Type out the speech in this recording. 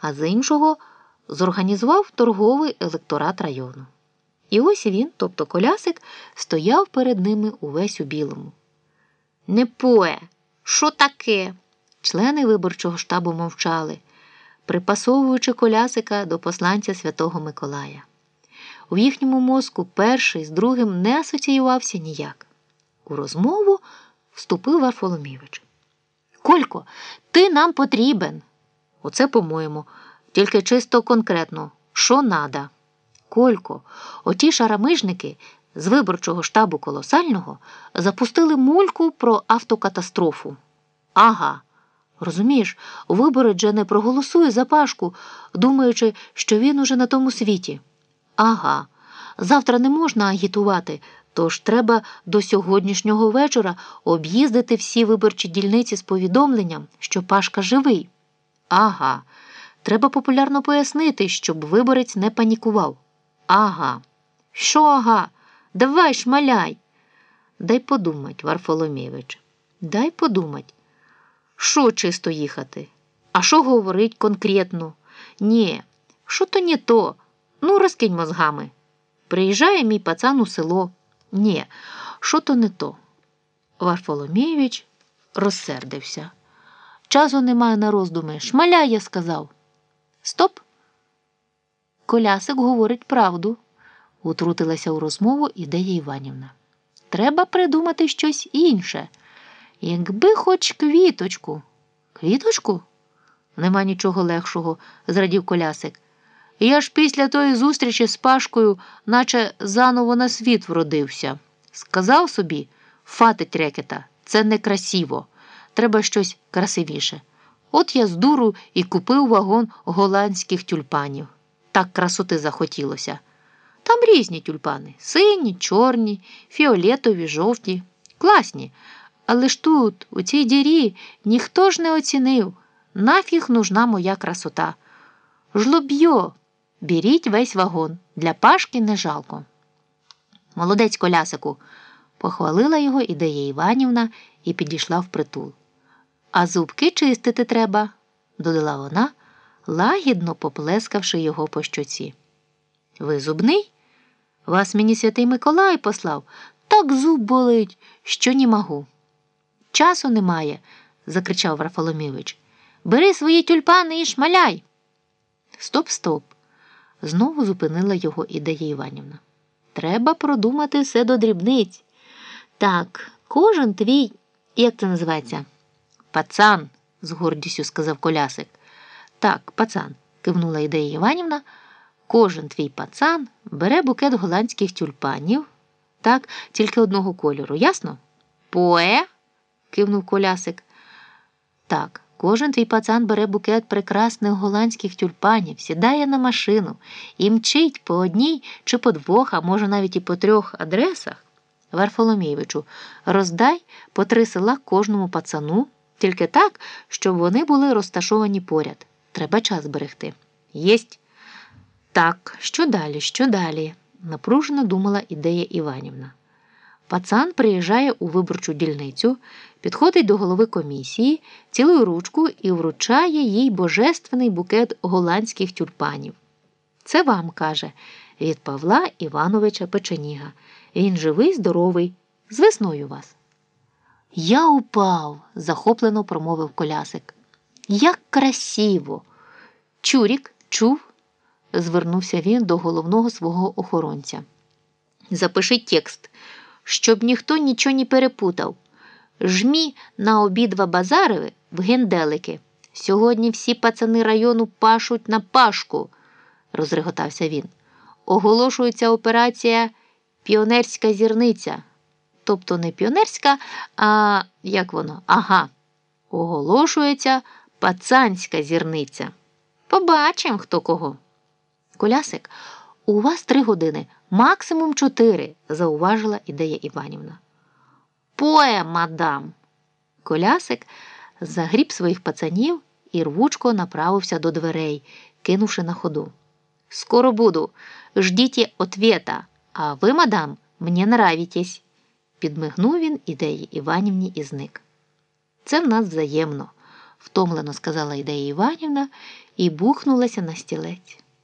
а з іншого зорганізував торговий електорат району. І ось він, тобто колясик, стояв перед ними увесь у білому. Не пое, що таке? Члени виборчого штабу мовчали, припасовуючи колясика до посланця Святого Миколая. У їхньому мозку перший з другим не асоціювався ніяк. У розмову вступив Варфоломійович. Колько, ти нам потрібен. Оце, по-моєму, тільки чисто конкретно, що надо. Колько, оті шарамижники з виборчого штабу колосального запустили мульку про автокатастрофу. Ага. Розумієш, виборець же не проголосує за Пашку, думаючи, що він уже на тому світі. Ага, завтра не можна агітувати, тож треба до сьогоднішнього вечора об'їздити всі виборчі дільниці з повідомленням, що Пашка живий. Ага, треба популярно пояснити, щоб виборець не панікував. Ага. Що ага? Давай шмаляй. Дай подумать, Варфоломєвич, дай подумать. Що чисто їхати? А що говорить конкретно? Ні, що то не то. Ну, розкинь мозгами. Приїжджає мій пацан у село. Ні, що то не то. Варфоломєвич розсердився. Часу немає на роздуми. Шмаляй, я сказав. Стоп. Колясик говорить правду, утрутилася у розмову ідея Іванівна. Треба придумати щось інше. Якби хоч квіточку. Квіточку? Нема нічого легшого, зрадів колясик. Я ж після тої зустрічі з Пашкою, наче заново на світ вродився. Сказав собі, фатить рекета, це некрасиво. Треба щось красивіше. От я з дуру і купив вагон голландських тюльпанів. Так красоти захотілося. Там різні тюльпани сині, чорні, фіолетові, жовті, класні. Але ж тут, у цій дірі, ніхто ж не оцінив, нафіг нужна моя красота. Жлоб'йо, беріть весь вагон, для пашки не жалко. Молодець колясику, похвалила його ідея Іванівна і підійшла впритул. А зубки чистити треба, додала вона, лагідно поплескавши його по щоці. Ви зубний? Вас мені святий Миколай послав, так зуб болить, що не могу. Часу немає, закричав Варфоломівич. Бери свої тюльпани і шмаляй. Стоп, стоп. Знову зупинила його ідея Іванівна. Треба продумати все до дрібниць. Так, кожен твій, як це називається? Пацан, з гордістю сказав колясик. Так, пацан, кивнула ідея Іванівна. Кожен твій пацан бере букет голландських тюльпанів, так, тільки одного кольору, ясно? Пое? кивнув колясик. Так, кожен твій пацан бере букет прекрасних голландських тюльпанів, сідає на машину і мчить по одній чи по двох, а може навіть і по трьох адресах. Варфоломійовичу, роздай по три села кожному пацану, тільки так, щоб вони були розташовані поряд. Треба час берегти. Єсть. Так, що далі, що далі? напружено думала ідея Іванівна. Пацан приїжджає у виборчу дільницю, підходить до голови комісії, цілує ручку і вручає їй божественний букет голландських тюльпанів. Це вам, каже, від Павла Івановича Печеніга. Він живий, здоровий, з весною вас. Я упав, захоплено промовив колясик. Як красиво! Чурік чув? звернувся він до головного свого охоронця. Запиши текст, щоб ніхто нічого не перепутав. Жмі на обидва базари в генделики. Сьогодні всі пацани району пашуть на пашку, розреготався він. Оголошується операція Піонерська зірниця. Тобто не піонерська, а як воно? Ага. Оголошується пацанська зірниця. Побачимо, хто кого. Колясик, у вас три години, максимум чотири, зауважила ідея Іванівна. Пое, мадам. Колясик загріб своїх пацанів і рвучко направився до дверей, кинувши на ходу. Скоро буду. Ждіть ответа, а ви, мадам, мені нравитесь. Підмигнув він ідеї Іванівні і зник. Це в нас взаємно, втомлено сказала ідея Іванівна і бухнулася на стілець.